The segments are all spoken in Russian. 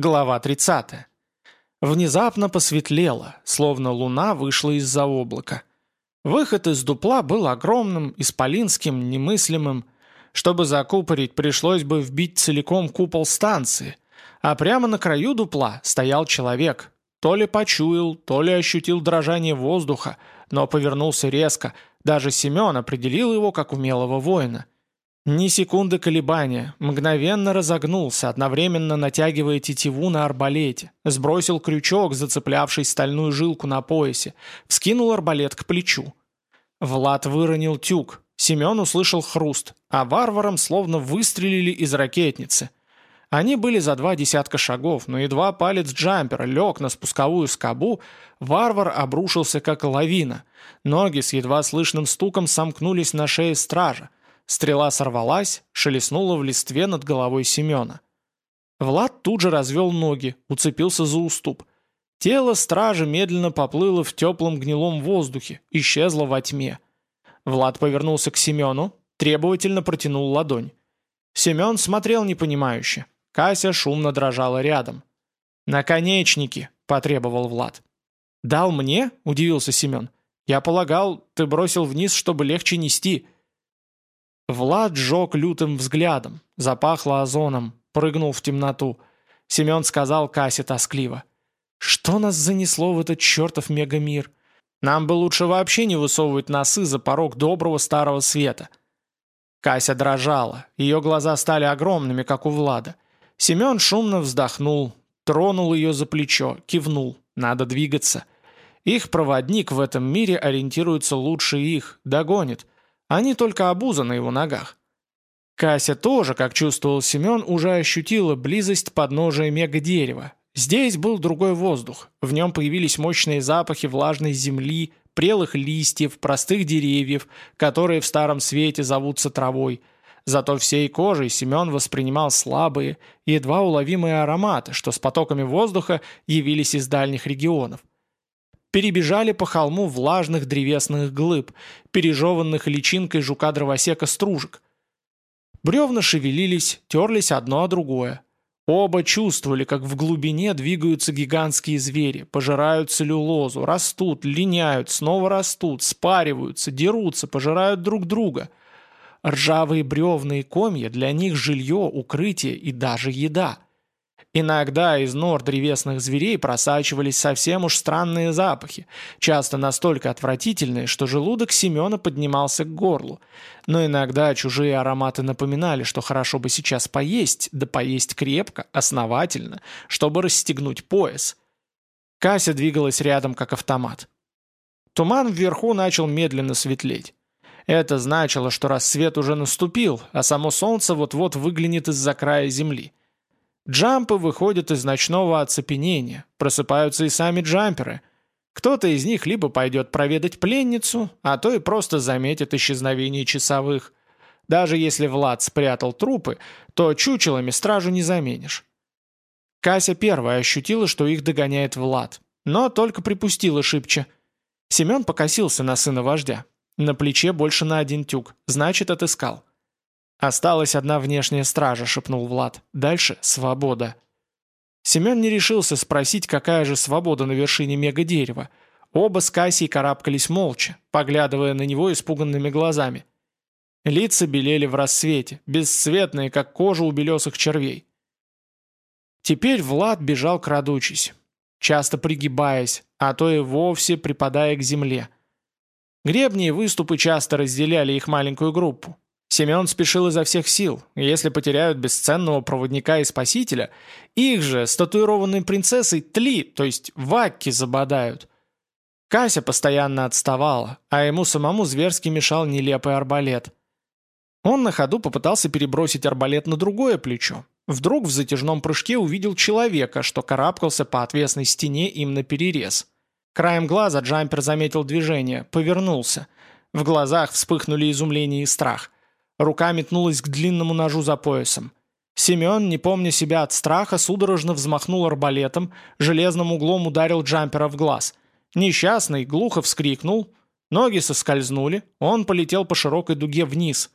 Глава 30. Внезапно посветлело, словно луна вышла из-за облака. Выход из дупла был огромным, исполинским, немыслимым. Чтобы закупорить, пришлось бы вбить целиком купол станции. А прямо на краю дупла стоял человек. То ли почуял, то ли ощутил дрожание воздуха, но повернулся резко. Даже Семен определил его как умелого воина – ни секунды колебания, мгновенно разогнулся, одновременно натягивая тетиву на арбалете, сбросил крючок, зацеплявший стальную жилку на поясе, вскинул арбалет к плечу. Влад выронил тюк, Семен услышал хруст, а варварам словно выстрелили из ракетницы. Они были за два десятка шагов, но едва палец джампера лег на спусковую скобу, варвар обрушился как лавина. Ноги с едва слышным стуком сомкнулись на шее стража, Стрела сорвалась, шелестнула в листве над головой Семена. Влад тут же развел ноги, уцепился за уступ. Тело стража медленно поплыло в теплом гнилом воздухе, исчезло во тьме. Влад повернулся к Семену, требовательно протянул ладонь. Семен смотрел непонимающе. Кася шумно дрожала рядом. «Наконечники!» – потребовал Влад. «Дал мне?» – удивился Семен. «Я полагал, ты бросил вниз, чтобы легче нести». Влад жег лютым взглядом, запахло озоном, прыгнул в темноту. Семен сказал Касе тоскливо. «Что нас занесло в этот чертов мегамир? Нам бы лучше вообще не высовывать носы за порог доброго старого света». Кася дрожала, ее глаза стали огромными, как у Влада. Семен шумно вздохнул, тронул ее за плечо, кивнул. «Надо двигаться». Их проводник в этом мире ориентируется лучше их, догонит – они только обуза на его ногах. Кася тоже, как чувствовал Семен, уже ощутила близость подножия мега-дерева. Здесь был другой воздух, в нем появились мощные запахи влажной земли, прелых листьев, простых деревьев, которые в старом свете зовутся травой. Зато всей кожей Семен воспринимал слабые, едва уловимые ароматы, что с потоками воздуха явились из дальних регионов перебежали по холму влажных древесных глыб, пережеванных личинкой жука-дровосека стружек. Бревна шевелились, терлись одно о другое. Оба чувствовали, как в глубине двигаются гигантские звери, пожирают целлюлозу, растут, линяют, снова растут, спариваются, дерутся, пожирают друг друга. Ржавые бревна и комья для них жилье, укрытие и даже еда – Иногда из нор древесных зверей просачивались совсем уж странные запахи, часто настолько отвратительные, что желудок Семена поднимался к горлу. Но иногда чужие ароматы напоминали, что хорошо бы сейчас поесть, да поесть крепко, основательно, чтобы расстегнуть пояс. Кася двигалась рядом, как автомат. Туман вверху начал медленно светлеть. Это значило, что рассвет уже наступил, а само солнце вот-вот выглянет из-за края земли. Джампы выходят из ночного оцепенения, просыпаются и сами джамперы. Кто-то из них либо пойдет проведать пленницу, а то и просто заметит исчезновение часовых. Даже если Влад спрятал трупы, то чучелами стражу не заменишь. Кася первая ощутила, что их догоняет Влад, но только припустила шибче. Семен покосился на сына вождя. На плече больше на один тюк, значит, отыскал. «Осталась одна внешняя стража», — шепнул Влад. «Дальше — свобода». Семен не решился спросить, какая же свобода на вершине мега-дерева. Оба с Кассией карабкались молча, поглядывая на него испуганными глазами. Лица белели в рассвете, бесцветные, как кожа у белесых червей. Теперь Влад бежал крадучись, часто пригибаясь, а то и вовсе припадая к земле. Гребни и выступы часто разделяли их маленькую группу. Семен спешил изо всех сил. Если потеряют бесценного проводника и спасителя, их же с татуированной принцессой тли, то есть вакки забодают. Кася постоянно отставала, а ему самому зверски мешал нелепый арбалет. Он на ходу попытался перебросить арбалет на другое плечо. Вдруг в затяжном прыжке увидел человека, что карабкался по отвесной стене им на перерез. Краем глаза джампер заметил движение, повернулся. В глазах вспыхнули изумление и страх – Рука метнулась к длинному ножу за поясом. Семен, не помня себя от страха, судорожно взмахнул арбалетом, железным углом ударил джампера в глаз. Несчастный глухо вскрикнул, ноги соскользнули, он полетел по широкой дуге вниз.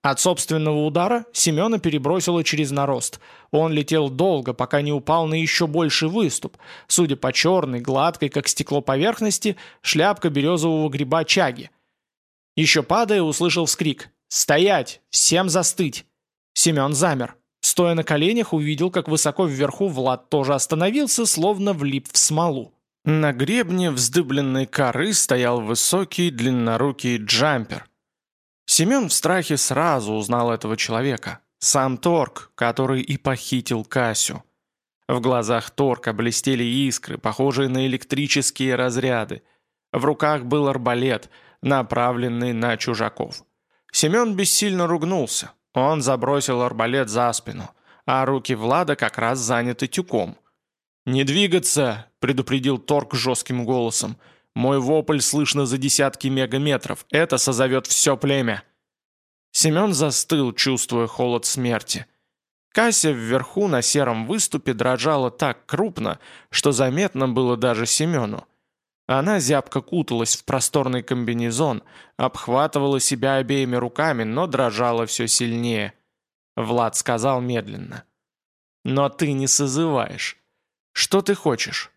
От собственного удара Семена перебросило через нарост. Он летел долго, пока не упал на еще больший выступ. Судя по черной, гладкой, как стекло поверхности, шляпка березового гриба чаги. Еще падая, услышал вскрик. «Стоять! Всем застыть!» Семен замер. Стоя на коленях, увидел, как высоко вверху Влад тоже остановился, словно влип в смолу. На гребне вздыбленной коры стоял высокий длиннорукий джампер. Семен в страхе сразу узнал этого человека. Сам Торг, который и похитил Касю. В глазах Торка блестели искры, похожие на электрические разряды. В руках был арбалет, направленный на чужаков. Семен бессильно ругнулся. Он забросил арбалет за спину, а руки Влада как раз заняты тюком. «Не двигаться!» — предупредил Торг жестким голосом. Мой вопль слышно за десятки мегаметров. Это созовет все племя. Семен застыл, чувствуя холод смерти. Кася вверху на сером выступе дрожала так крупно, что заметно было даже Семену. Она зябко куталась в просторный комбинезон, обхватывала себя обеими руками, но дрожала все сильнее. Влад сказал медленно. «Но ты не созываешь. Что ты хочешь?»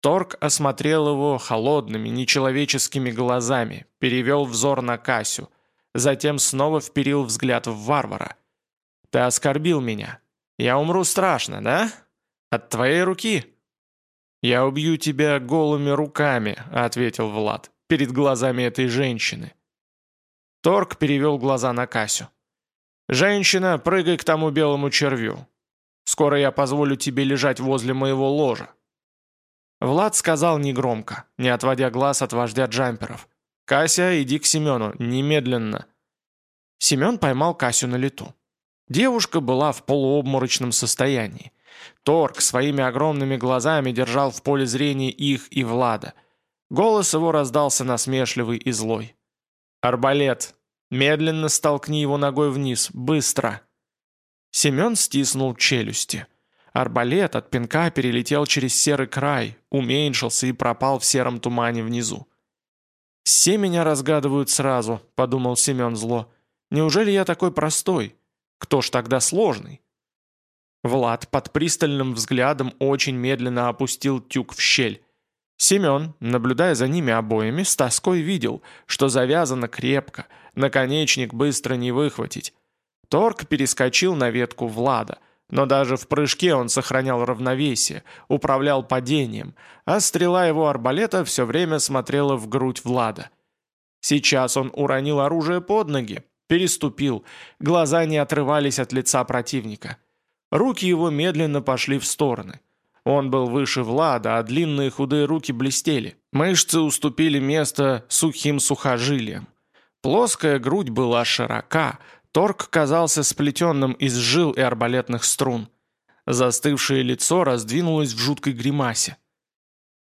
Торг осмотрел его холодными, нечеловеческими глазами, перевел взор на Касю, затем снова вперил взгляд в варвара. «Ты оскорбил меня. Я умру страшно, да? От твоей руки?» «Я убью тебя голыми руками», — ответил Влад, перед глазами этой женщины. Торг перевел глаза на Касю. «Женщина, прыгай к тому белому червю. Скоро я позволю тебе лежать возле моего ложа. Влад сказал негромко, не отводя глаз от вождя джамперов. «Кася, иди к Семену, немедленно!» Семен поймал Касю на лету. Девушка была в полуобморочном состоянии. Торг своими огромными глазами держал в поле зрения их и Влада. Голос его раздался насмешливый и злой. «Арбалет! Медленно столкни его ногой вниз, быстро!» Семен стиснул челюсти. Арбалет от пинка перелетел через серый край, уменьшился и пропал в сером тумане внизу. «Все меня разгадывают сразу», — подумал Семен зло. «Неужели я такой простой? Кто ж тогда сложный?» Влад под пристальным взглядом очень медленно опустил тюк в щель. Семен, наблюдая за ними обоими, с тоской видел, что завязано крепко, наконечник быстро не выхватить. Торг перескочил на ветку Влада — но даже в прыжке он сохранял равновесие, управлял падением, а стрела его арбалета все время смотрела в грудь Влада. Сейчас он уронил оружие под ноги, переступил, глаза не отрывались от лица противника. Руки его медленно пошли в стороны. Он был выше Влада, а длинные худые руки блестели. Мышцы уступили место сухим сухожилиям. Плоская грудь была широка, Торг казался сплетенным из жил и арбалетных струн. Застывшее лицо раздвинулось в жуткой гримасе.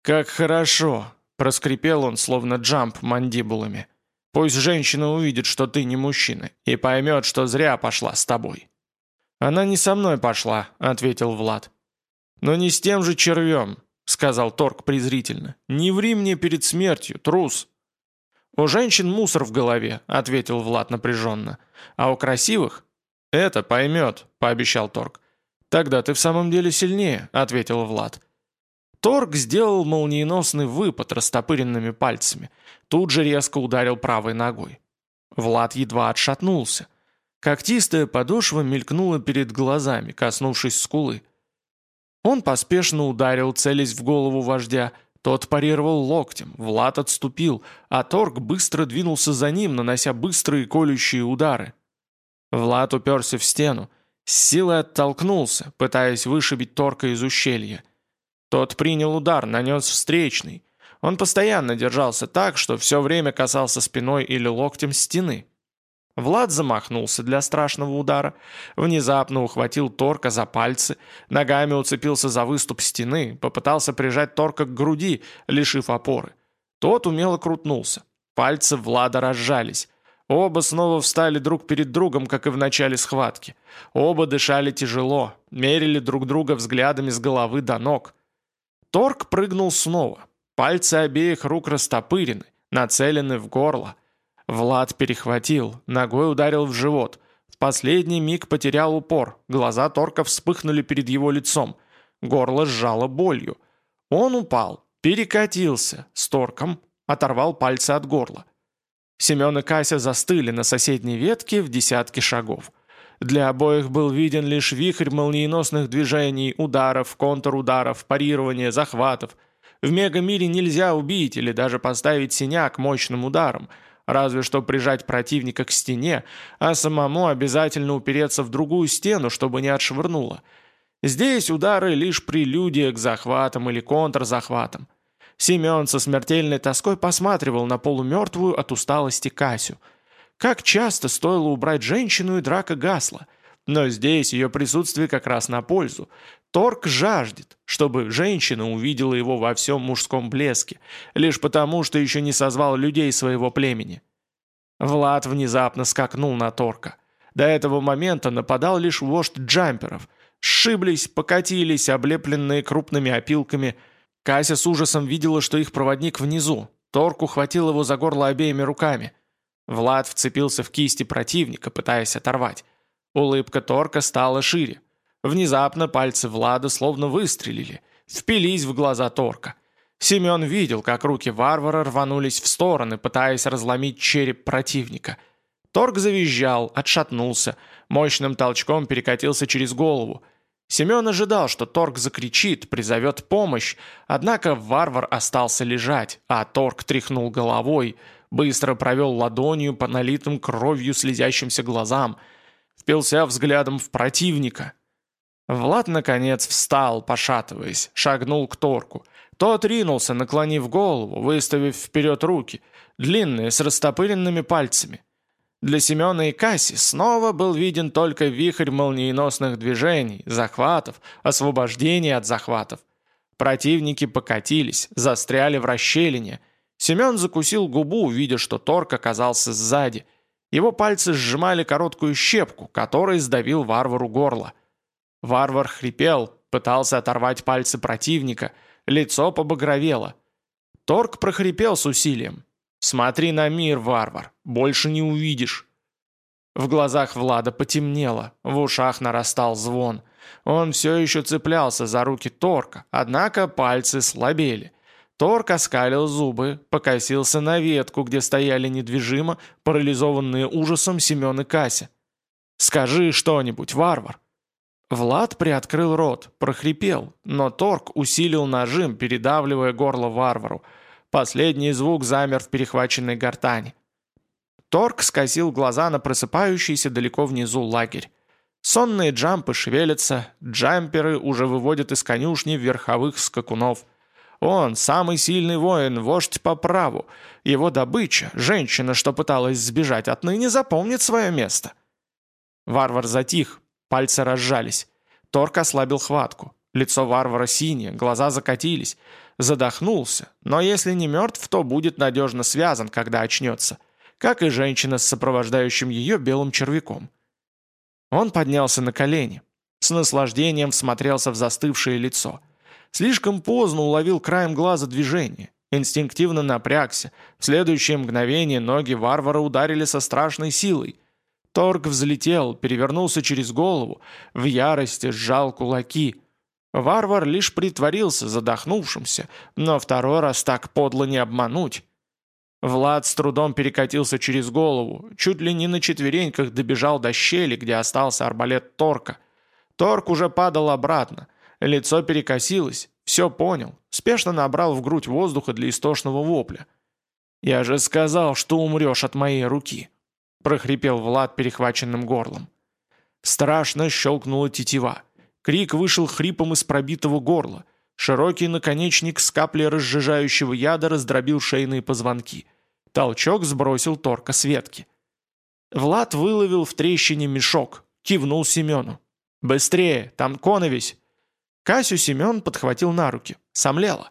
«Как хорошо!» — проскрипел он, словно джамп мандибулами. «Пусть женщина увидит, что ты не мужчина, и поймет, что зря пошла с тобой». «Она не со мной пошла», — ответил Влад. «Но не с тем же червем», — сказал Торг презрительно. «Не ври мне перед смертью, трус». «У женщин мусор в голове», — ответил Влад напряженно. «А у красивых?» «Это поймет», — пообещал Торг. «Тогда ты в самом деле сильнее», — ответил Влад. Торг сделал молниеносный выпад растопыренными пальцами. Тут же резко ударил правой ногой. Влад едва отшатнулся. Когтистая подошва мелькнула перед глазами, коснувшись скулы. Он поспешно ударил, целясь в голову вождя, — тот парировал локтем, Влад отступил, а Торг быстро двинулся за ним, нанося быстрые колющие удары. Влад уперся в стену, с силой оттолкнулся, пытаясь вышибить Торка из ущелья. Тот принял удар, нанес встречный. Он постоянно держался так, что все время касался спиной или локтем стены. Влад замахнулся для страшного удара, внезапно ухватил Торка за пальцы, ногами уцепился за выступ стены, попытался прижать Торка к груди, лишив опоры. Тот умело крутнулся. Пальцы Влада разжались. Оба снова встали друг перед другом, как и в начале схватки. Оба дышали тяжело, мерили друг друга взглядами с головы до ног. Торк прыгнул снова. Пальцы обеих рук растопырены, нацелены в горло. Влад перехватил, ногой ударил в живот. В последний миг потерял упор, глаза Торка вспыхнули перед его лицом. Горло сжало болью. Он упал, перекатился с Торком, оторвал пальцы от горла. Семен и Кася застыли на соседней ветке в десятке шагов. Для обоих был виден лишь вихрь молниеносных движений, ударов, контрударов, парирования, захватов. В мегамире нельзя убить или даже поставить синяк мощным ударом, разве что прижать противника к стене, а самому обязательно упереться в другую стену, чтобы не отшвырнуло. Здесь удары лишь прелюдия к захватам или контрзахватам. Семен со смертельной тоской посматривал на полумертвую от усталости Касю. Как часто стоило убрать женщину, и драка гасла. Но здесь ее присутствие как раз на пользу. Торг жаждет, чтобы женщина увидела его во всем мужском блеске, лишь потому, что еще не созвал людей своего племени. Влад внезапно скакнул на Торка. До этого момента нападал лишь вождь джамперов. Сшиблись, покатились, облепленные крупными опилками – Кася с ужасом видела, что их проводник внизу. Торг ухватил его за горло обеими руками. Влад вцепился в кисти противника, пытаясь оторвать. Улыбка Торка стала шире. Внезапно пальцы Влада словно выстрелили, впились в глаза Торка. Семен видел, как руки варвара рванулись в стороны, пытаясь разломить череп противника. Торг завизжал, отшатнулся, мощным толчком перекатился через голову – Семен ожидал, что Торг закричит, призовет помощь, однако варвар остался лежать, а Торг тряхнул головой, быстро провел ладонью по налитым кровью слезящимся глазам, впился взглядом в противника. Влад, наконец, встал, пошатываясь, шагнул к Торку. Тот ринулся, наклонив голову, выставив вперед руки, длинные, с растопыренными пальцами. Для Семена и Касси снова был виден только вихрь молниеносных движений, захватов, освобождения от захватов. Противники покатились, застряли в расщелине. Семен закусил губу, видя, что Торг оказался сзади. Его пальцы сжимали короткую щепку, которой сдавил варвару горло. Варвар хрипел, пытался оторвать пальцы противника, лицо побагровело. Торг прохрипел с усилием. «Смотри на мир, варвар, больше не увидишь». В глазах Влада потемнело, в ушах нарастал звон. Он все еще цеплялся за руки Торка, однако пальцы слабели. Торк оскалил зубы, покосился на ветку, где стояли недвижимо, парализованные ужасом Семен и Кася. «Скажи что-нибудь, варвар!» Влад приоткрыл рот, прохрипел, но Торг усилил нажим, передавливая горло варвару – Последний звук замер в перехваченной гортани. Торг скосил глаза на просыпающийся далеко внизу лагерь. Сонные джампы шевелятся, джамперы уже выводят из конюшни верховых скакунов. Он, самый сильный воин, вождь по праву. Его добыча, женщина, что пыталась сбежать, отныне запомнит свое место. Варвар затих, пальцы разжались. Торг ослабил хватку. Лицо варвара синее, глаза закатились. Задохнулся, но если не мертв, то будет надежно связан, когда очнется. Как и женщина с сопровождающим ее белым червяком. Он поднялся на колени. С наслаждением всмотрелся в застывшее лицо. Слишком поздно уловил краем глаза движение. Инстинктивно напрягся. В следующее мгновение ноги варвара ударили со страшной силой. Торг взлетел, перевернулся через голову, в ярости сжал кулаки – Варвар лишь притворился задохнувшимся, но второй раз так подло не обмануть. Влад с трудом перекатился через голову, чуть ли не на четвереньках добежал до щели, где остался арбалет Торка. Торк уже падал обратно, лицо перекосилось, все понял, спешно набрал в грудь воздуха для истошного вопля. «Я же сказал, что умрешь от моей руки», — прохрипел Влад перехваченным горлом. Страшно щелкнула тетива. Крик вышел хрипом из пробитого горла. Широкий наконечник с каплей разжижающего яда раздробил шейные позвонки. Толчок сбросил торка с ветки. Влад выловил в трещине мешок, кивнул Семену. «Быстрее, там коновесь!» Касю Семен подхватил на руки. Сомлело.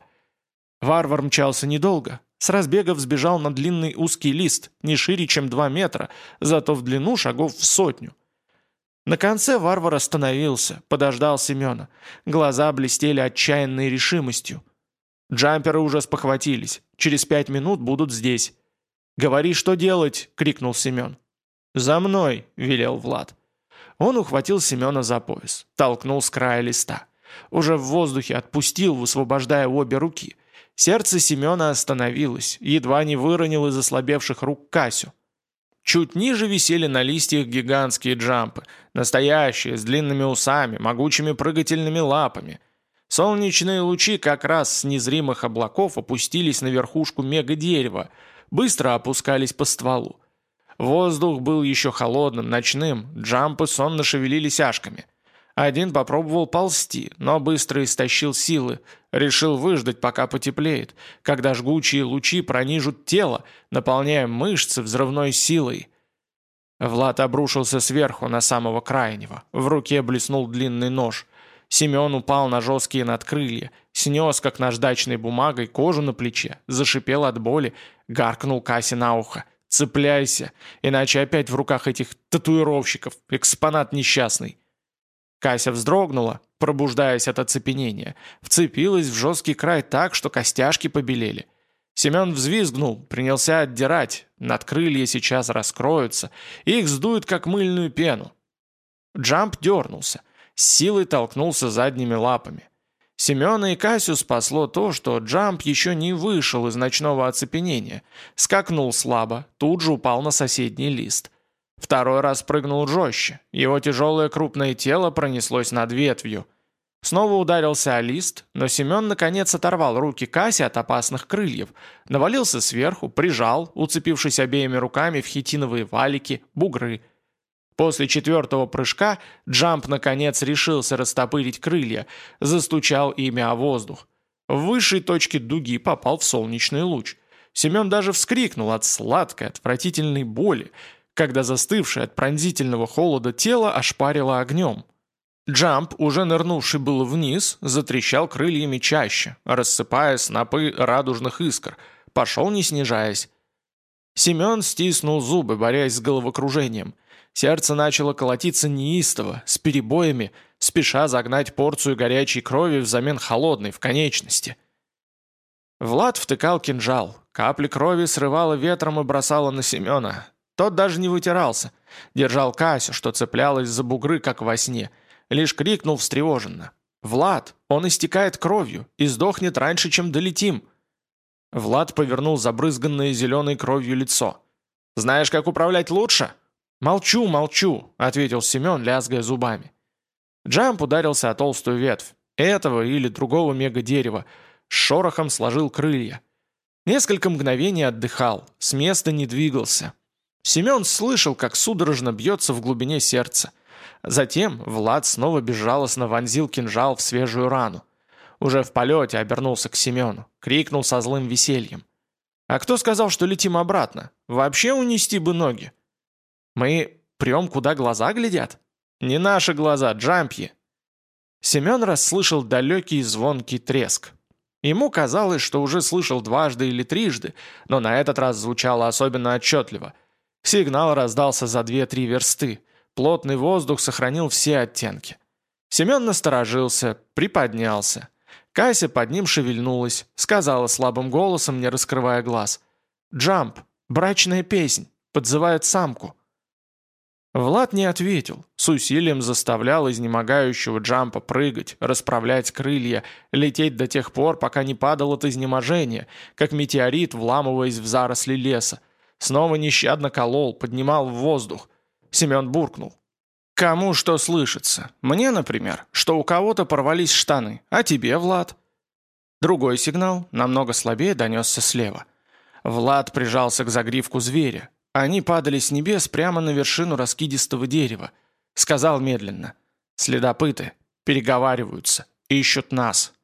Варвар мчался недолго. С разбега взбежал на длинный узкий лист, не шире, чем два метра, зато в длину шагов в сотню. На конце варвар остановился, подождал Семена. Глаза блестели отчаянной решимостью. Джамперы уже спохватились. Через пять минут будут здесь. «Говори, что делать!» — крикнул Семен. «За мной!» — велел Влад. Он ухватил Семена за пояс, толкнул с края листа. Уже в воздухе отпустил, высвобождая обе руки. Сердце Семена остановилось, едва не выронил из ослабевших рук Касю. Чуть ниже висели на листьях гигантские джампы, настоящие, с длинными усами, могучими прыгательными лапами. Солнечные лучи как раз с незримых облаков опустились на верхушку мега-дерева, быстро опускались по стволу. Воздух был еще холодным, ночным, джампы сонно шевелились ашками. Один попробовал ползти, но быстро истощил силы, решил выждать, пока потеплеет, когда жгучие лучи пронижут тело, наполняя мышцы взрывной силой. Влад обрушился сверху на самого крайнего. В руке блеснул длинный нож. Семен упал на жесткие надкрылья, снес, как наждачной бумагой, кожу на плече, зашипел от боли, гаркнул Кассе на ухо. «Цепляйся, иначе опять в руках этих татуировщиков, экспонат несчастный». Кася вздрогнула, пробуждаясь от оцепенения, вцепилась в жесткий край так, что костяшки побелели. Семен взвизгнул, принялся отдирать, надкрылья сейчас раскроются, их сдуют, как мыльную пену. Джамп дернулся, с силой толкнулся задними лапами. Семена и Касю спасло то, что Джамп еще не вышел из ночного оцепенения, скакнул слабо, тут же упал на соседний лист. Второй раз прыгнул жестче. Его тяжелое крупное тело пронеслось над ветвью. Снова ударился о лист, но Семен наконец оторвал руки Касси от опасных крыльев, навалился сверху, прижал, уцепившись обеими руками в хитиновые валики, бугры. После четвертого прыжка Джамп наконец решился растопырить крылья, застучал ими о воздух. В высшей точке дуги попал в солнечный луч. Семен даже вскрикнул от сладкой, отвратительной боли, когда застывшее от пронзительного холода тело ошпарило огнем. Джамп, уже нырнувший было вниз, затрещал крыльями чаще, рассыпая снопы радужных искр, пошел не снижаясь. Семен стиснул зубы, борясь с головокружением. Сердце начало колотиться неистово, с перебоями, спеша загнать порцию горячей крови взамен холодной в конечности. Влад втыкал кинжал, капли крови срывало ветром и бросало на Семена. Тот даже не вытирался. Держал Касю, что цеплялась за бугры, как во сне. Лишь крикнул встревоженно. «Влад, он истекает кровью и сдохнет раньше, чем долетим!» Влад повернул забрызганное зеленой кровью лицо. «Знаешь, как управлять лучше?» «Молчу, молчу», — ответил Семен, лязгая зубами. Джамп ударился о толстую ветвь, этого или другого мега-дерева, с шорохом сложил крылья. Несколько мгновений отдыхал, с места не двигался, Семен слышал, как судорожно бьется в глубине сердца. Затем Влад снова безжалостно вонзил кинжал в свежую рану. Уже в полете обернулся к Семену, крикнул со злым весельем. «А кто сказал, что летим обратно? Вообще унести бы ноги!» «Мы прем, куда глаза глядят?» «Не наши глаза, джампьи!» Семен расслышал далекий звонкий треск. Ему казалось, что уже слышал дважды или трижды, но на этот раз звучало особенно отчетливо – Сигнал раздался за две-три версты. Плотный воздух сохранил все оттенки. Семен насторожился, приподнялся. Кася под ним шевельнулась, сказала слабым голосом, не раскрывая глаз. «Джамп, брачная песнь, подзывает самку». Влад не ответил, с усилием заставлял изнемогающего Джампа прыгать, расправлять крылья, лететь до тех пор, пока не падал от изнеможения, как метеорит, вламываясь в заросли леса. Снова нещадно колол, поднимал в воздух. Семен буркнул. «Кому что слышится? Мне, например, что у кого-то порвались штаны, а тебе, Влад?» Другой сигнал, намного слабее, донесся слева. Влад прижался к загривку зверя. Они падали с небес прямо на вершину раскидистого дерева. Сказал медленно. «Следопыты. Переговариваются. Ищут нас».